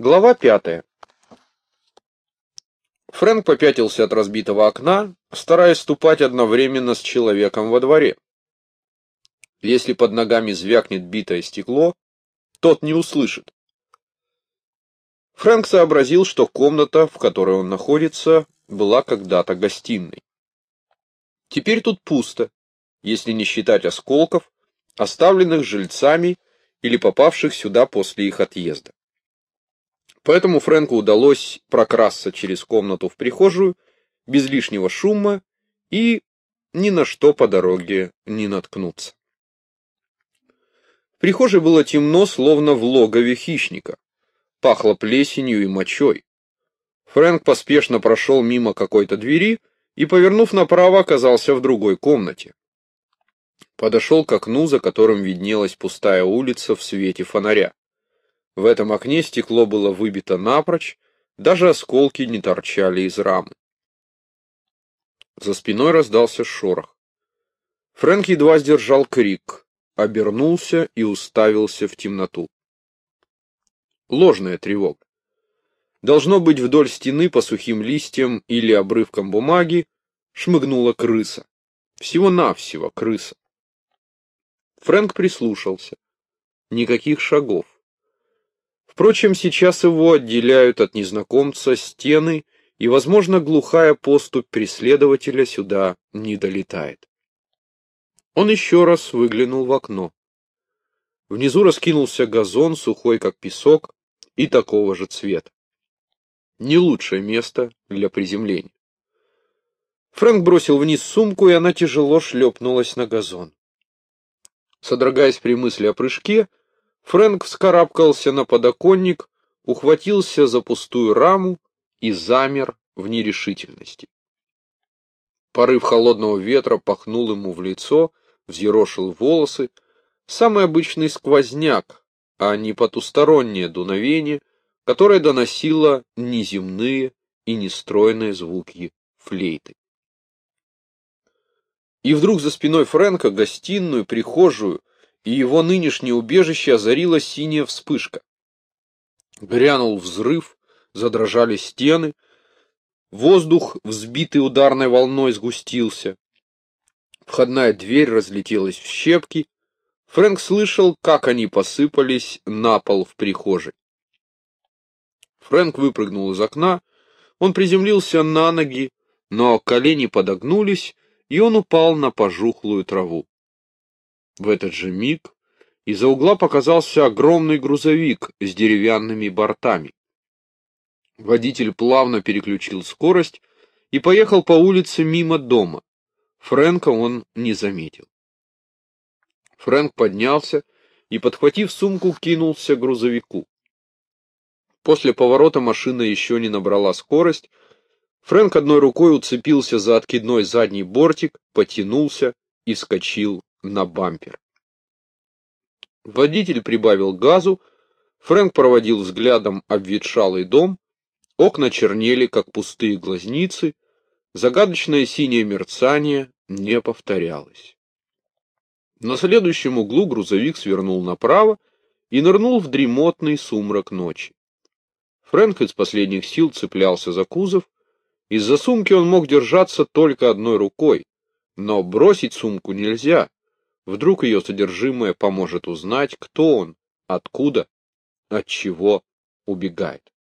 Глава пятая. Фрэнк попятился от разбитого окна, стараясь ступать одновременно с человеком во дворе. Если под ногами звякнет битое стекло, тот не услышит. Фрэнк сообразил, что комната, в которой он находится, была когда-то гостиной. Теперь тут пусто, если не считать осколков, оставленных жильцами или попавших сюда после их отъезда. Поэтому Фрэнку удалось прокрасться через комнату в прихожую без лишнего шума и ни на что по дороге не наткнуться. В прихожей было темно, словно в логове хищника. Пахло плесенью и мочой. Фрэнк поспешно прошел мимо какой-то двери и, повернув направо, оказался в другой комнате. Подошел к окну, за которым виднелась пустая улица в свете фонаря. В этом окне стекло было выбито напрочь, даже осколки не торчали из рамы. За спиной раздался шорох. Фрэнк едва сдержал крик, обернулся и уставился в темноту. Ложная тревога. Должно быть, вдоль стены по сухим листьям или обрывкам бумаги шмыгнула крыса. Всего-навсего крыса. Фрэнк прислушался. Никаких шагов. Впрочем, сейчас его отделяют от незнакомца стены, и, возможно, глухая поступь преследователя сюда не долетает. Он еще раз выглянул в окно. Внизу раскинулся газон, сухой как песок, и такого же цвета. Не лучшее место для приземления. Фрэнк бросил вниз сумку, и она тяжело шлепнулась на газон. Содрогаясь при мысли о прыжке, Фрэнк вскарабкался на подоконник, ухватился за пустую раму и замер в нерешительности. Порыв холодного ветра пахнул ему в лицо, взъерошил волосы, самый обычный сквозняк, а не потустороннее дуновение, которое доносило неземные и нестройные звуки флейты. И вдруг за спиной Фрэнка гостиную, прихожую, и его нынешнее убежище озарила синяя вспышка. Грянул взрыв, задрожали стены, воздух, взбитый ударной волной, сгустился. Входная дверь разлетелась в щепки. Фрэнк слышал, как они посыпались на пол в прихожей. Фрэнк выпрыгнул из окна, он приземлился на ноги, но колени подогнулись, и он упал на пожухлую траву. В этот же миг из-за угла показался огромный грузовик с деревянными бортами. Водитель плавно переключил скорость и поехал по улице мимо дома. Фрэнка он не заметил. Фрэнк поднялся и, подхватив сумку, кинулся к грузовику. После поворота машина еще не набрала скорость. Фрэнк одной рукой уцепился за откидной задний бортик, потянулся и вскочил на бампер. Водитель прибавил газу, Фрэнк проводил взглядом обветшалый дом, окна чернели, как пустые глазницы, загадочное синее мерцание не повторялось. На следующем углу грузовик свернул направо и нырнул в дремотный сумрак ночи. Фрэнк из последних сил цеплялся за кузов, из-за сумки он мог держаться только одной рукой, но бросить сумку нельзя, Вдруг ее содержимое поможет узнать, кто он, откуда, от чего убегает.